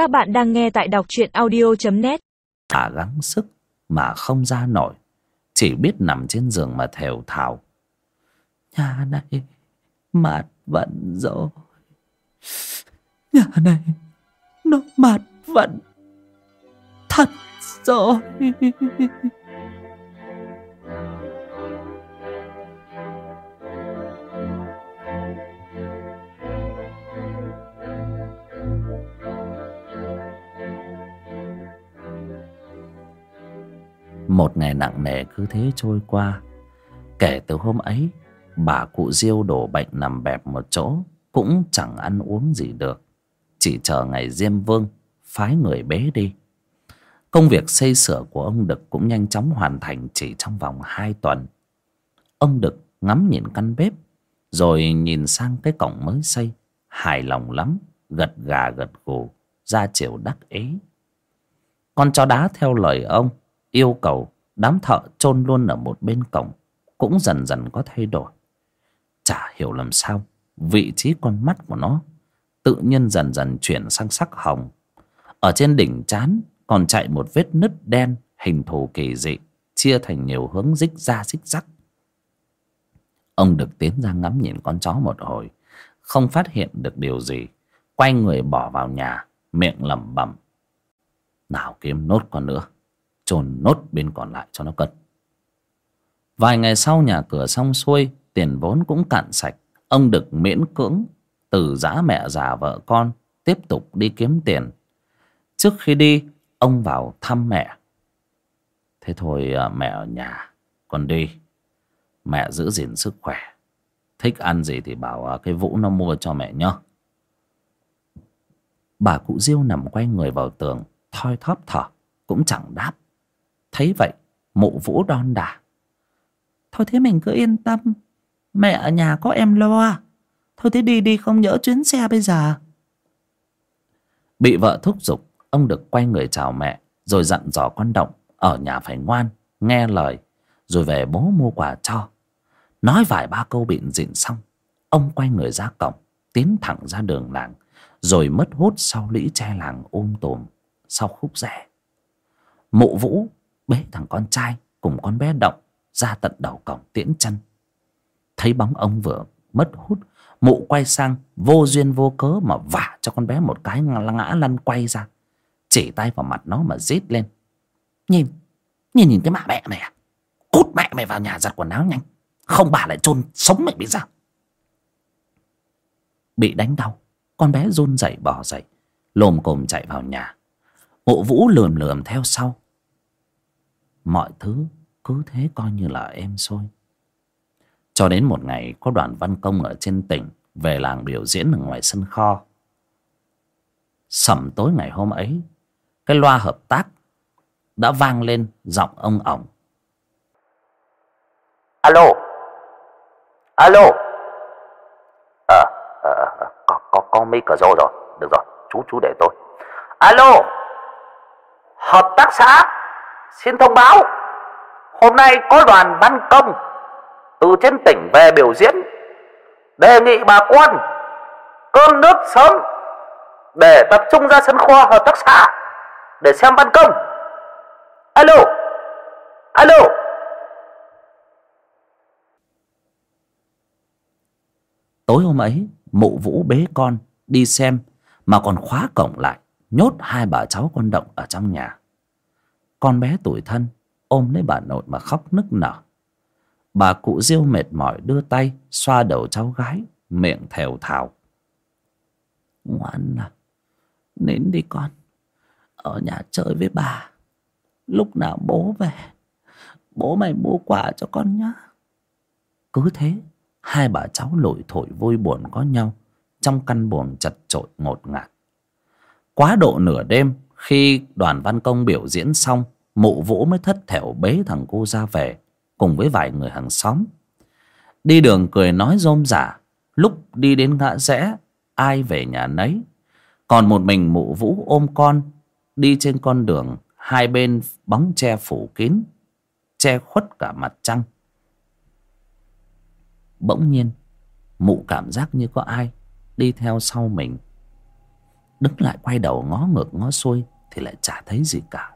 Các bạn đang nghe tại đọc truyện audio.net thả gắng sức mà không ra nổi, chỉ biết nằm trên giường mà thều thào. Nhà này mạt vận rồi. Nhà này, nó mạt vận thật rồi. Một ngày nặng nề cứ thế trôi qua. Kể từ hôm ấy, bà cụ diêu đổ bệnh nằm bẹp một chỗ, cũng chẳng ăn uống gì được. Chỉ chờ ngày diêm vương phái người bế đi. Công việc xây sửa của ông đực cũng nhanh chóng hoàn thành chỉ trong vòng hai tuần. Ông đực ngắm nhìn căn bếp, rồi nhìn sang cái cổng mới xây, hài lòng lắm, gật gà gật gù, ra chiều đắc ý. Con chó đá theo lời ông yêu cầu đám thợ chôn luôn ở một bên cổng cũng dần dần có thay đổi. Chả hiểu làm sao, vị trí con mắt của nó tự nhiên dần dần chuyển sang sắc hồng. Ở trên đỉnh trán còn chạy một vết nứt đen hình thù kỳ dị, chia thành nhiều hướng rích ra rích rắc. Ông được tiến ra ngắm nhìn con chó một hồi, không phát hiện được điều gì, quay người bỏ vào nhà, miệng lẩm bẩm. Nào kiếm nốt con nữa chôn nốt bên còn lại cho nó cân vài ngày sau nhà cửa xong xuôi, tiền vốn cũng cạn sạch. Ông được miễn cưỡng từ giã mẹ già vợ con tiếp tục đi kiếm tiền. Trước khi đi, ông vào thăm mẹ. Thế thôi à, mẹ ở nhà con đi. Mẹ giữ gìn sức khỏe. Thích ăn gì thì bảo à, cái vũ nó mua cho mẹ nhá. Bà cụ diêu nằm quay người vào tường, thoi thóp thở, cũng chẳng đáp thấy vậy, mụ vũ đon đả. Thôi thế mình cứ yên tâm. Mẹ ở nhà có em lo à? thôi thế đi đi, không nhỡ chuyến xe bây giờ. Bị vợ thúc giục, ông được quay người chào mẹ, rồi dặn dò con động, ở nhà phải ngoan, nghe lời, rồi về bố mua quà cho. Nói vài ba câu bịn dịn xong, ông quay người ra cổng, tiến thẳng ra đường làng, rồi mất hút sau lũy tre làng ôm tùm, sau khúc rẽ. Mụ vũ bế thằng con trai cùng con bé động ra tận đầu cổng tiễn chân. Thấy bóng ông vừa mất hút, mụ quay sang, vô duyên vô cớ mà vả cho con bé một cái ngã lăn quay ra. Chỉ tay vào mặt nó mà rít lên. Nhìn nhìn nhìn cái mạ mẹ này à? Cút mẹ mày vào nhà giặt quần áo nhanh. Không bà lại chôn sống mày bị giờ bị đánh đau, con bé run rẩy bò dậy, lồm cồm chạy vào nhà. Mụ vũ lườm lườm theo sau mọi thứ cứ thế coi như là êm xuôi cho đến một ngày có đoàn văn công ở trên tỉnh về làng biểu diễn ở ngoài sân kho. Sẩm tối ngày hôm ấy cái loa hợp tác đã vang lên giọng ông ổng. Alo. Alo. Ờ ờ, ờ, ờ có có có micro rồi. Được rồi chú chú để tôi. Alo. Hợp tác xã xin thông báo, hôm nay có đoàn văn công từ trên tỉnh về biểu diễn. Đề nghị bà con cơm nước sớm để tập trung ra sân khoa hợp tác xã để xem văn công. Alo alo. Tối hôm ấy, mụ vũ bế con đi xem mà còn khóa cổng lại, nhốt hai bà cháu con động ở trong nhà con bé tủi thân, ôm lấy bà nội mà khóc nức nở. Bà cụ diêu mệt mỏi đưa tay xoa đầu cháu gái, miệng thều thào. Ngoan à nín đi con. Ở nhà chơi với bà. Lúc nào bố về, bố mày mua quà cho con nhá. Cứ thế, hai bà cháu lủi thổi vui buồn có nhau, trong căn buồng chật chội ngột ngạt. Quá độ nửa đêm khi đoàn văn công biểu diễn xong, mụ vũ mới thất thểu bế thằng cô ra về, cùng với vài người hàng xóm. Đi đường cười nói rôm rả, lúc đi đến ngã rẽ, ai về nhà nấy. Còn một mình mụ vũ ôm con, đi trên con đường, hai bên bóng tre phủ kín, che khuất cả mặt trăng. Bỗng nhiên, mụ cảm giác như có ai đi theo sau mình đứng lại quay đầu ngó ngược ngó xuôi thì lại chả thấy gì cả.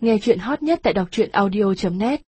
Nghe chuyện hot nhất tại đọc truyện audio net.